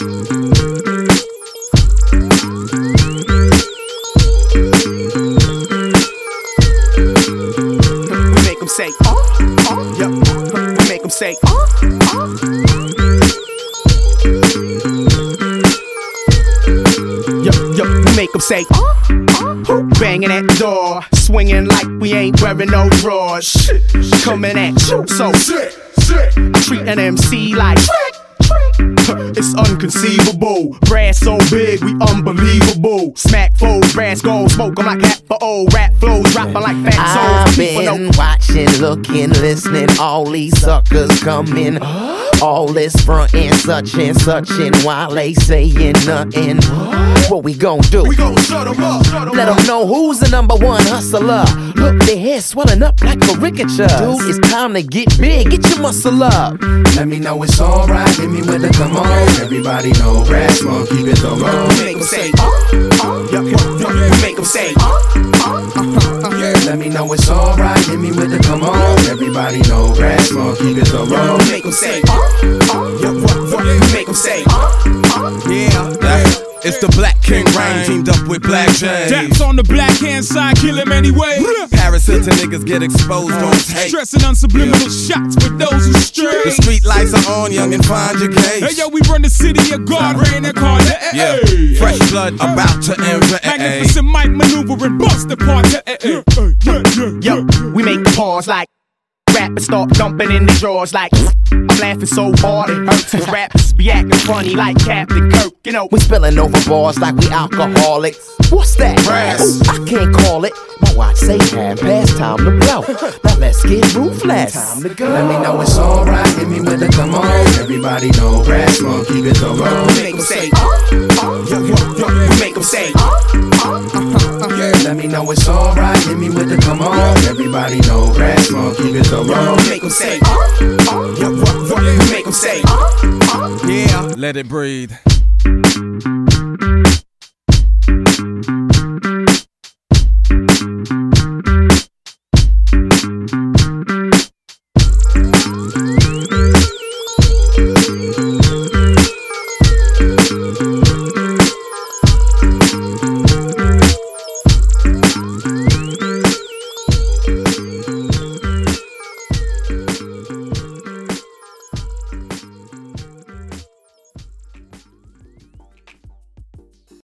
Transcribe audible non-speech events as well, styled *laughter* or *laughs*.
Make say, uh, uh, oh, oh, yep. We make say, uh, yup, we make them say, oh, oh. Banging at the door, swinging like we ain't wearing no drawers. Coming at you, so sick, sick. Treat an MC like. *laughs* It's unconceivable. Brass so big, we unbelievable. Smack foes, brass gold, smoke 'em like half for old. Rap flows, dropping like fat I've souls. Know been watching, looking, listening. All these suckers coming. *gasps* All this front and such and such, and while they saying nothing, what we gon' do? we gon' shut 'em up. Shut 'em Let them know who's the number one hustler. Look, their hair swelling up like a ricotta. Dude, it's time to get big. Get your muscle up. Let me know it's alright, hit me with the come on. Everybody know brass monkey bit the road. make 'em say, oh. Yup, yup, yup. We make 'em say, oh. Uh-huh, uh. Let me know it's alright, hit me with the come on. Everybody know brass monkey the We road. make 'em say, oh. Yup, yup, yup. We make 'em say, oh, oh. Yeah, yeah. It's the Black King Rain teamed up with Black James. Daps on the black hand side, kill him anyway. Paris Hilton niggas get exposed on tape. Stressing on subliminal shots with those who stray. The street lights are on, young and find your Hey yo, we run the city of God, ran that car. Hey, Yeah, hey. fresh blood about to invade. Eh, Magnificent Mike maneuvering, bust the part. Hey, hey, hey. Yeah, yeah, yeah. Yo, we make the pause like rappers start dumping in the drawers like I'm laughing so hard it hurts. Cause rappers be acting funny like Captain Kirk, you know. We spilling over bars like we alcoholics. What's that? Brass. Ooh, I can't call it. My watch say half past time to blow. now let's get ruthless. Time to go. Let me know it's alright, hit me with the come on. Everybody know brass monkey bit the We road. make 'em say, oh, oh. Yup, yup, yup. We make 'em say, oh, oh. Uh-huh, uh. Let me know it's alright, hit me with the come on. Everybody know brass monkey bit the We road. make 'em say, oh, oh. Yup, yup, yup. We make 'em say, oh, oh. Yeah, let it breathe.